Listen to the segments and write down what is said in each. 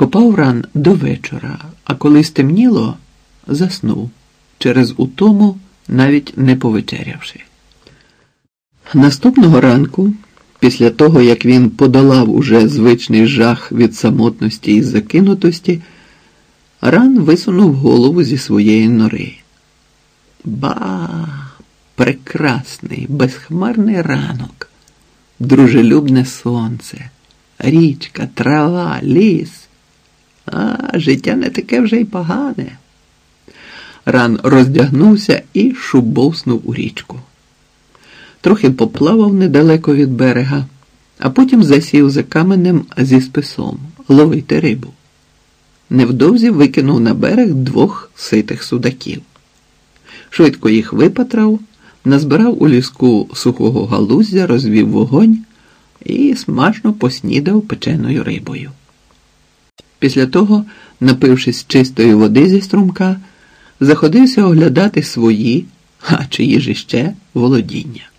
Копав ран до вечора, а коли стемніло, заснув через утому, навіть не повечерявши. Наступного ранку, після того як він подолав уже звичний жах від самотності і закинутості, ран висунув голову зі своєї нори. Ба, прекрасний, безхмарний ранок, дружелюбне сонце, річка, трава, ліс. А життя не таке вже й погане. Ран роздягнувся і шубовснув у річку. Трохи поплавав недалеко від берега, а потім засів за каменем зі списом ловити рибу. Невдовзі викинув на берег двох ситих судаків. Швидко їх випатрав, назбирав у ліску сухого галуздя, розвів вогонь і смачно поснідав печеною рибою. Після того, напившись чистої води зі струмка, заходився оглядати свої, а чиї ж іще володіння.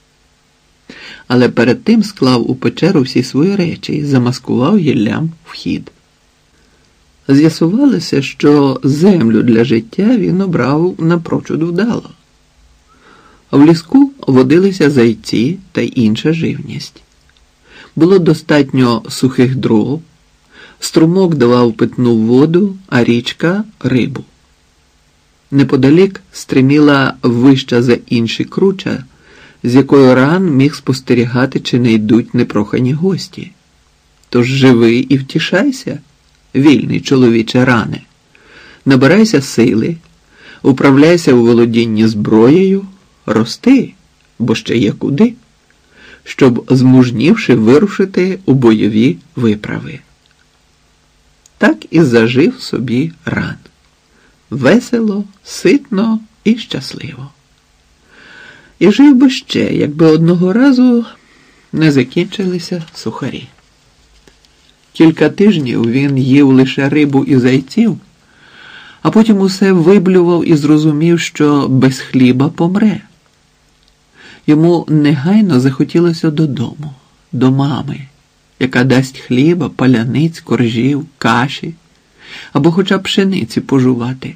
Але перед тим склав у печеру всі свої речі і замаскував гіллям вхід. З'ясувалося, що землю для життя він обрав напрочуд вдало. В ліску водилися зайці та інша живність. Було достатньо сухих дров, струмок давав питну воду, а річка рибу. Неподалік стриміла вища за інші круча, з якою ран міг спостерігати, чи не йдуть непрохані гості. Тож живи і втішайся, вільний чоловіче ране, набирайся сили, управляйся у володінні зброєю, рости, бо ще є куди, щоб, змужнівши, вирушити у бойові виправи. Так і зажив собі ран весело, ситно і щасливо. І жив би ще, якби одного разу не закінчилися сухарі. Кілька тижнів він їв лише рибу і зайців, а потім усе виблював і зрозумів, що без хліба помре. Йому негайно захотілося додому, до мами, яка дасть хліба, паляниць, коржів, каші або хоча б пшениці пожувати.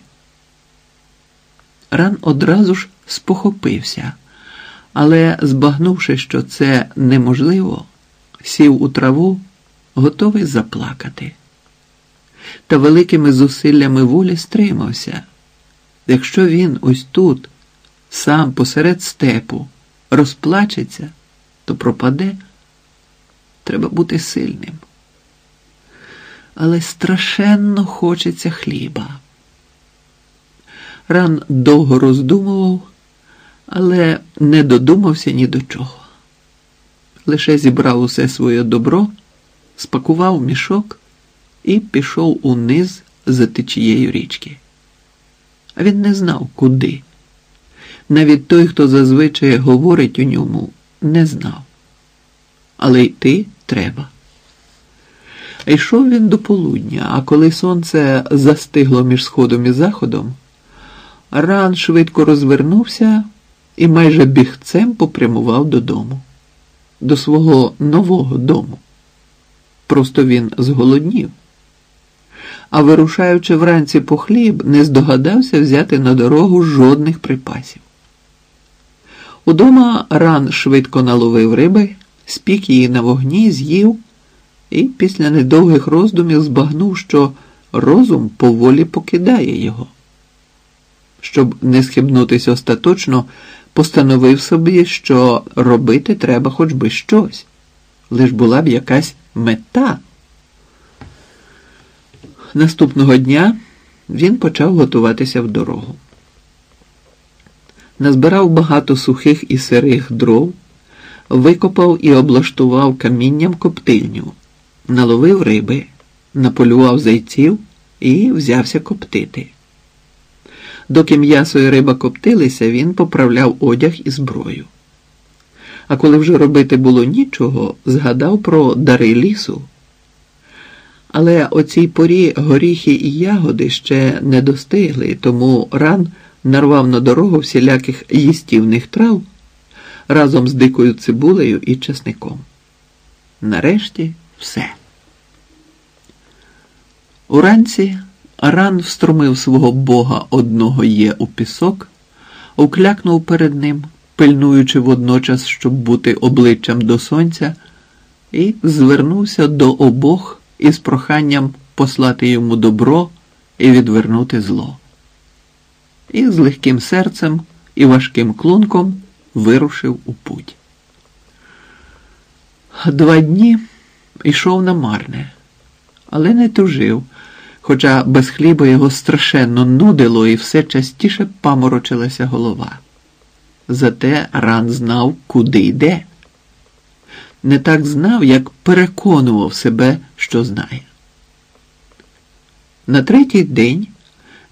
Ран одразу ж спохопився, але, збагнувши, що це неможливо, сів у траву, готовий заплакати. Та великими зусиллями волі стримався. Якщо він ось тут, сам посеред степу, розплачеться, то пропаде, треба бути сильним. Але страшенно хочеться хліба. Ран довго роздумував, але не додумався ні до чого. Лише зібрав усе своє добро, спакував мішок і пішов униз за течією річки. А він не знав, куди. Навіть той, хто зазвичай говорить у ньому, не знав. Але йти треба. Йшов він до полудня, а коли сонце застигло між сходом і заходом. Ран швидко розвернувся і майже бігцем попрямував додому, до свого нового дому. Просто він зголоднів. А вирушаючи вранці по хліб, не здогадався взяти на дорогу жодних припасів. Удома ран швидко наловив риби, спік її на вогні, з'їв і після недовгих роздумів збагнув, що розум поволі покидає його щоб не схибнутися остаточно, постановив собі, що робити треба хоч би щось, лиш була б якась мета. Наступного дня він почав готуватися в дорогу. Назбирав багато сухих і сирих дров, викопав і облаштував камінням коптильню, наловив риби, наполював зайців і взявся коптити. Доки м'ясо і риба коптилися, він поправляв одяг і зброю. А коли вже робити було нічого, згадав про дари лісу. Але о цій порі горіхи і ягоди ще не достигли, тому ран нарвав на дорогу всіляких їстівних трав разом з дикою цибулею і чесником. Нарешті все. Уранці ран встромив свого бога одного є у пісок, уклякнув перед ним, пильнуючи водночас, щоб бути обличчям до сонця, і звернувся до обох із проханням послати йому добро і відвернути зло. І з легким серцем і важким клунком вирушив у путь. Два дні йшов на марне, але не тужив, хоча без хліба його страшенно нудило і все частіше паморочилася голова. Зате ран знав, куди йде. Не так знав, як переконував себе, що знає. На третій день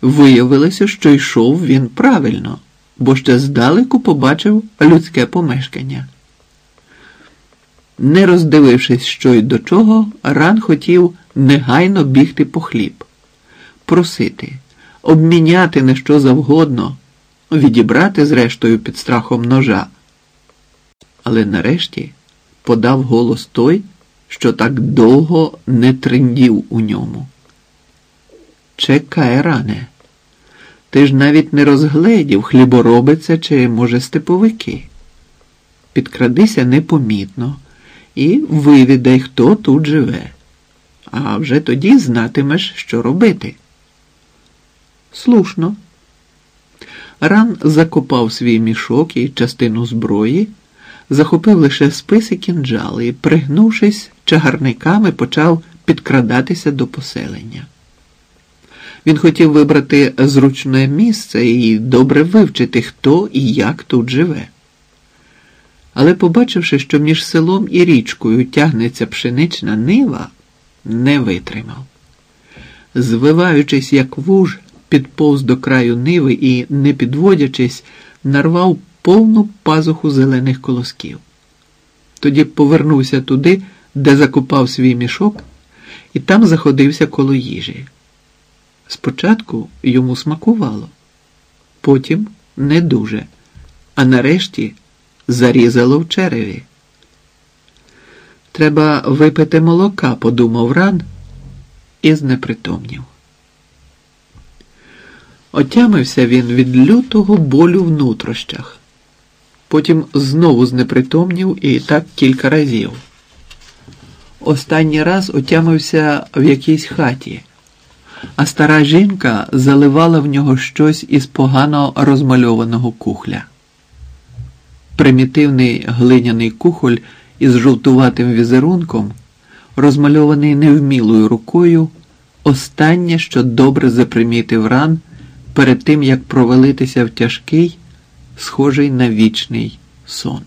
виявилося, що йшов він правильно, бо ще здалеку побачив людське помешкання. Не роздивившись, що й до чого, ран хотів негайно бігти по хліб, просити, обміняти на що завгодно, відібрати, зрештою, під страхом ножа. Але нарешті подав голос той, що так довго не триндів у ньому. Чекай, ране, ти ж навіть не розгледів, хліборобиця чи, може, степовики. Підкрадися непомітно і вивідай, хто тут живе, а вже тоді знатимеш, що робити. Слушно. Ран закопав свій мішок і частину зброї, захопив лише спис і кінджал і, пригнувшись, чагарниками почав підкрадатися до поселення. Він хотів вибрати зручне місце і добре вивчити, хто і як тут живе. Але, побачивши, що між селом і річкою тягнеться пшенична нива, не витримав. Звиваючись, як вуж, підповз до краю ниви і, не підводячись, нарвав повну пазуху зелених колосків. Тоді повернувся туди, де закопав свій мішок, і там заходився коло їжі. Спочатку йому смакувало, потім не дуже, а нарешті зарізало в череві. Треба випити молока, подумав ран і знепритомнів. Отямився він від лютого болю в нутрощах. Потім знову знепритомнів і так кілька разів. Останній раз отямився в якійсь хаті, а стара жінка заливала в нього щось із погано розмальованого кухля. Примітивний глиняний кухоль із жовтуватим візерунком, розмальований невмілою рукою, останнє, що добре запримітив ран перед тим як провалитися в тяжкий, схожий на вічний сон.